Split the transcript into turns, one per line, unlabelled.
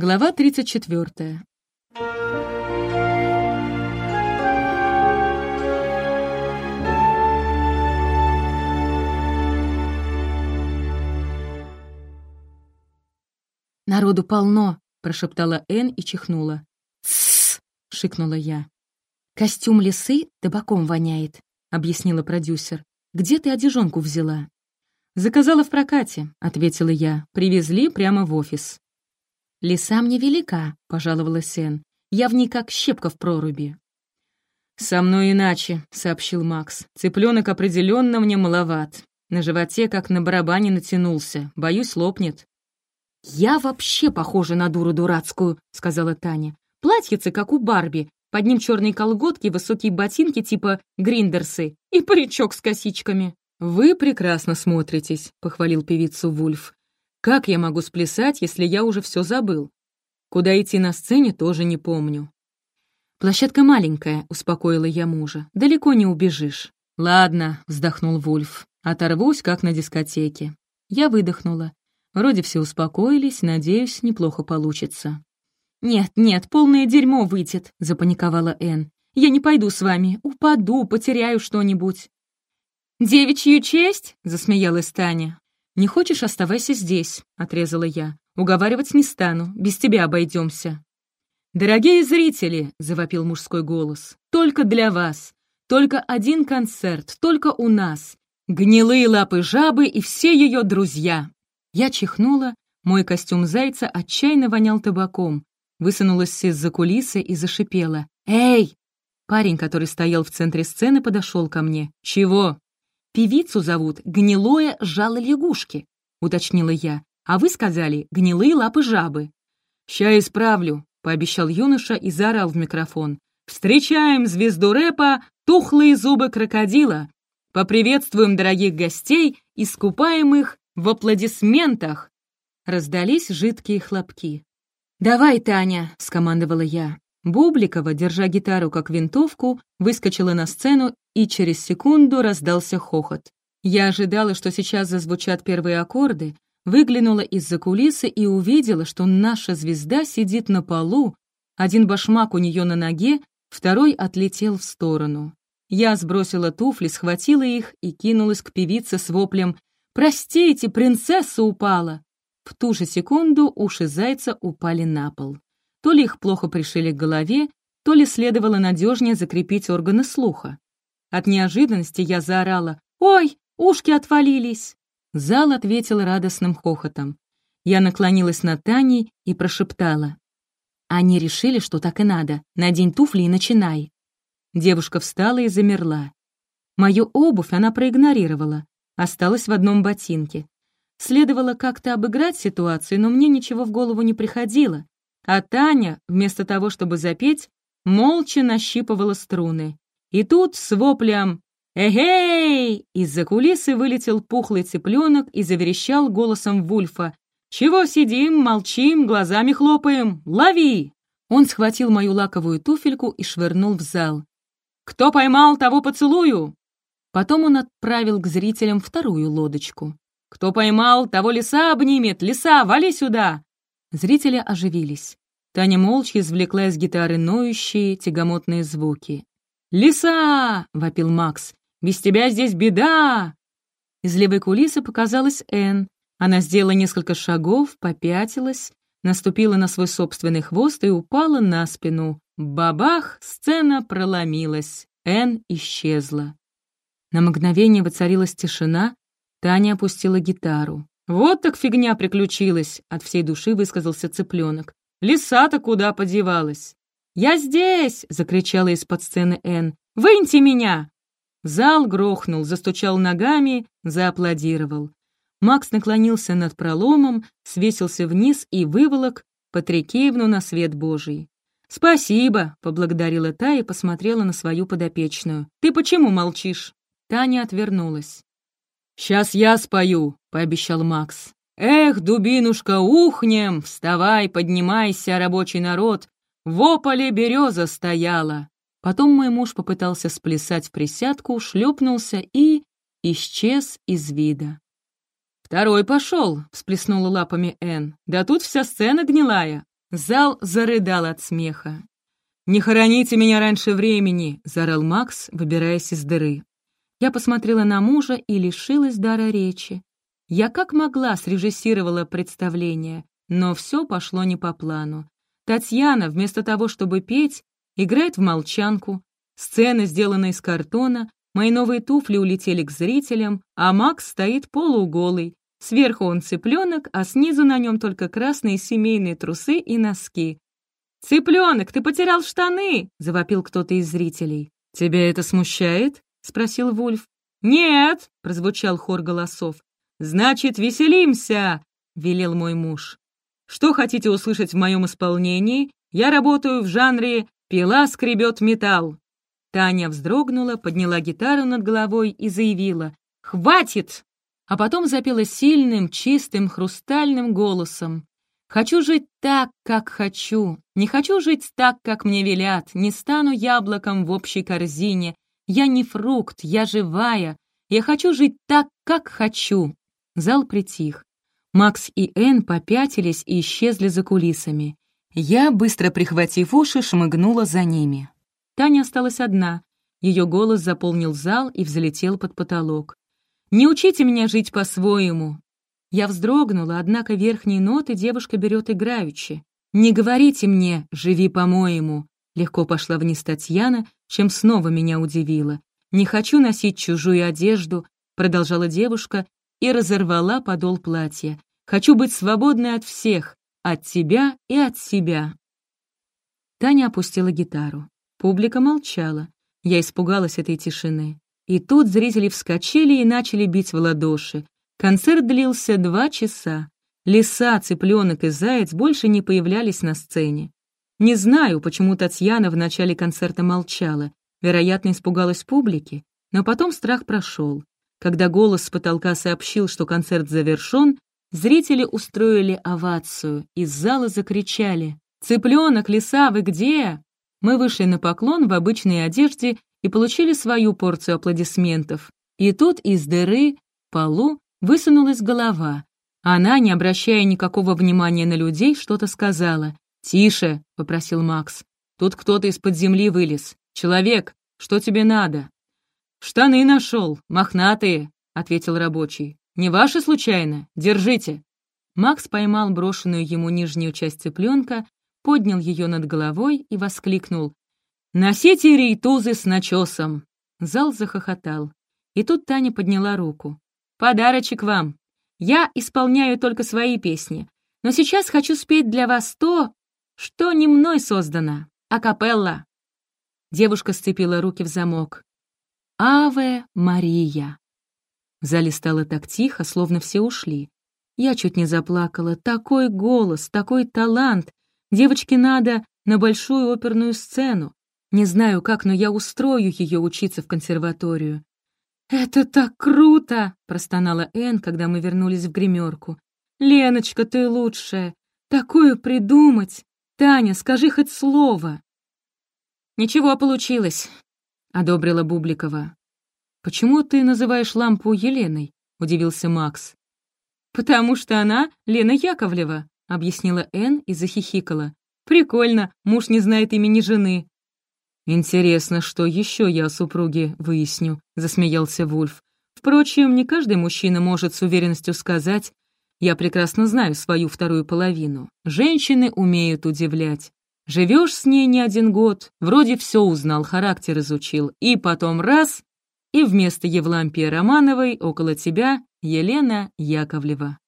Глава 34. «Народу полно!» — прошептала Энн и чихнула. «Тссс!» — шикнула я. «Костюм лисы табаком воняет», — объяснила продюсер. «Где ты одежонку взяла?» «Заказала в прокате», — ответила я. «Привезли прямо в офис». «Лиса мне велика», — пожаловалась Энн. «Я в ней как щепка в проруби». «Со мной иначе», — сообщил Макс. «Цыпленок определенно мне маловат. На животе как на барабане натянулся. Боюсь, лопнет».
«Я вообще похожа на дуру дурацкую», — сказала Таня. «Платьице, как у Барби. Под ним черные колготки, высокие ботинки типа гриндерсы и паричок с косичками».
«Вы прекрасно смотритесь», — похвалил певицу Вульф. «Как я могу сплясать, если я уже все забыл? Куда идти на сцене, тоже не помню». «Площадка маленькая», — успокоила я мужа. «Далеко не убежишь». «Ладно», — вздохнул Вульф. «Оторвусь, как на дискотеке». Я выдохнула. Вроде все успокоились, надеюсь, неплохо получится.
«Нет, нет, полное дерьмо выйдет», — запаниковала Энн. «Я не пойду с вами. Упаду, потеряю что-нибудь». «Девичью честь?» — засмеялась Таня.
«Не хочешь, оставайся здесь», — отрезала я. «Уговаривать не стану, без тебя обойдемся». «Дорогие зрители!» — завопил мужской голос. «Только для вас! Только один концерт, только у нас! Гнилые лапы жабы и все ее друзья!» Я чихнула, мой костюм зайца отчаянно вонял табаком, высунулась из-за кулисы и зашипела. «Эй!» Парень, который стоял в центре сцены, подошел ко мне. «Чего?» «Певицу зовут Гнилое жало лягушки», — уточнила я. «А вы сказали гнилые лапы жабы». «Ща исправлю», — пообещал юноша и заорал в микрофон. «Встречаем звезду рэпа, тухлые зубы крокодила. Поприветствуем дорогих гостей, искупаем их в аплодисментах!» Раздались жидкие хлопки. «Давай, Таня!» — скомандовала я. Бубликова, держа гитару как винтовку, выскочила на сцену, и через секунду раздался хохот. Я ожидала, что сейчас зазвучат первые аккорды, выглянула из-за кулисы и увидела, что наша звезда сидит на полу, один башмак у нее на ноге, второй отлетел в сторону. Я сбросила туфли, схватила их и кинулась к певице с воплем «Простите, принцесса упала!» В ту же секунду уши зайца упали на пол. То ли их плохо пришили к голове, то ли следовало надежнее закрепить органы слуха. От неожиданности я заорала «Ой, ушки отвалились!» Зал ответил радостным хохотом. Я наклонилась над Таней и прошептала. Они решили, что так и надо. Надень туфли и начинай. Девушка встала и замерла. Мою обувь она проигнорировала, Осталась в одном ботинке. Следовало как-то обыграть ситуацию, но мне ничего в голову не приходило. А Таня, вместо того, чтобы запеть, молча нащипывала струны. И тут с воплем «Эгей!» из-за кулисы вылетел пухлый цыпленок и заверещал голосом Вульфа. «Чего сидим, молчим, глазами хлопаем? Лови!» Он схватил мою лаковую туфельку и швырнул в зал. «Кто поймал, того поцелую!» Потом он отправил к зрителям вторую лодочку. «Кто поймал, того лиса обнимет! Лиса, вали сюда!» Зрители оживились. Таня молча извлекла из гитары ноющие, тягомотные звуки. «Лиса!» — вопил Макс. «Без тебя здесь беда!» Из левой кулисы показалась Энн. Она сделала несколько шагов, попятилась, наступила на свой собственный хвост и упала на спину. Бабах! Сцена проломилась. Энн исчезла. На мгновение воцарилась тишина, Таня опустила гитару. «Вот так фигня приключилась!» — от всей души высказался цыпленок. «Лиса-то куда подевалась?» «Я здесь!» — закричала из-под сцены Энн. «Выньте меня!» Зал грохнул, застучал ногами, зааплодировал. Макс наклонился над проломом, свесился вниз и выволок Патрикеевну на свет Божий. «Спасибо», — поблагодарила та и посмотрела на свою подопечную. «Ты почему молчишь?» Таня отвернулась. «Сейчас я спою», — пообещал Макс. «Эх, дубинушка, ухнем! Вставай, поднимайся, рабочий народ! В ополе береза стояла!» Потом мой муж попытался сплясать в присядку, шлепнулся и... исчез из вида. «Второй пошел», — всплеснула лапами Энн. «Да тут вся сцена гнилая. Зал зарыдал от смеха. «Не хороните меня раньше времени!» — заорал Макс, выбираясь из дыры. Я посмотрела на мужа и лишилась дара речи. Я как могла срежиссировала представление, но все пошло не по плану. Татьяна, вместо того, чтобы петь, играет в молчанку. Сцена сделана из картона, мои новые туфли улетели к зрителям, а Макс стоит полууголый. Сверху он цыпленок, а снизу на нем только красные семейные трусы и носки. «Цыпленок, ты потерял штаны!» — завопил кто-то из зрителей. «Тебя это смущает?» — спросил Вульф. «Нет!» — прозвучал хор голосов. «Значит, веселимся!» — велел мой муж. «Что хотите услышать в моем исполнении? Я работаю в жанре «пила скребет металл». Таня вздрогнула, подняла гитару над головой и заявила «Хватит!» А потом запела сильным, чистым, хрустальным голосом. «Хочу жить так, как хочу. Не хочу жить так, как мне велят. Не стану яблоком в общей корзине. Я не фрукт, я живая. Я хочу жить так, как хочу. Зал притих. Макс и Энн попятились и исчезли за кулисами. Я, быстро прихватив уши, шмыгнула за ними. Таня осталась одна. Ее голос заполнил зал и взлетел под потолок. «Не учите меня жить по-своему!» Я вздрогнула, однако верхние ноты девушка берет играючи. «Не говорите мне, живи по-моему!» Легко пошла вниз Татьяна, чем снова меня удивила. «Не хочу носить чужую одежду», — продолжала девушка и разорвала подол платья. «Хочу быть свободной от всех, от тебя и от себя». Таня опустила гитару. Публика молчала. Я испугалась этой тишины. И тут зрители вскочили и начали бить в ладоши. Концерт длился два часа. Лиса, цыпленок и заяц больше не появлялись на сцене. Не знаю, почему Татьяна в начале концерта молчала. Вероятно, испугалась публики. Но потом страх прошел. Когда голос с потолка сообщил, что концерт завершен, зрители устроили овацию, из зала закричали «Цыпленок, лиса, вы где?» Мы вышли на поклон в обычной одежде и получили свою порцию аплодисментов. И тут из дыры, полу, высунулась голова. Она, не обращая никакого внимания на людей, что-то сказала. «Тише», — попросил Макс. «Тут кто-то из-под земли вылез. Человек, что тебе надо?» «Штаны нашел, мохнатые», — ответил рабочий. «Не ваши случайно? Держите». Макс поймал брошенную ему нижнюю часть цыпленка, поднял ее над головой и воскликнул. «Носите рейтузы с начесом!» Зал захохотал. И тут Таня подняла руку. «Подарочек вам. Я исполняю только свои песни, но сейчас хочу спеть для вас то, что не мной создано. Акапелла». Девушка сцепила руки в замок. «Аве Мария». В зале стало так тихо, словно все ушли. Я чуть не заплакала. Такой голос, такой талант. Девочке надо на большую оперную сцену. Не знаю как, но я устрою ее учиться в консерваторию. «Это так круто!» — простонала Энн, когда мы вернулись в гримерку. «Леночка, ты лучшая! Такое придумать! Таня, скажи хоть слово!» «Ничего получилось. — одобрила Бубликова. «Почему ты называешь лампу Еленой?» — удивился Макс. «Потому что она Лена Яковлева», — объяснила Энн и захихикала. «Прикольно, муж не знает имени жены». «Интересно, что еще я о супруге выясню», — засмеялся Вульф. «Впрочем, не каждый мужчина может с уверенностью сказать, я прекрасно знаю свою вторую половину. Женщины умеют удивлять. Живешь с ней не один год, вроде все узнал, характер изучил, и потом раз, и вместо Евлампии Романовой около тебя Елена Яковлева.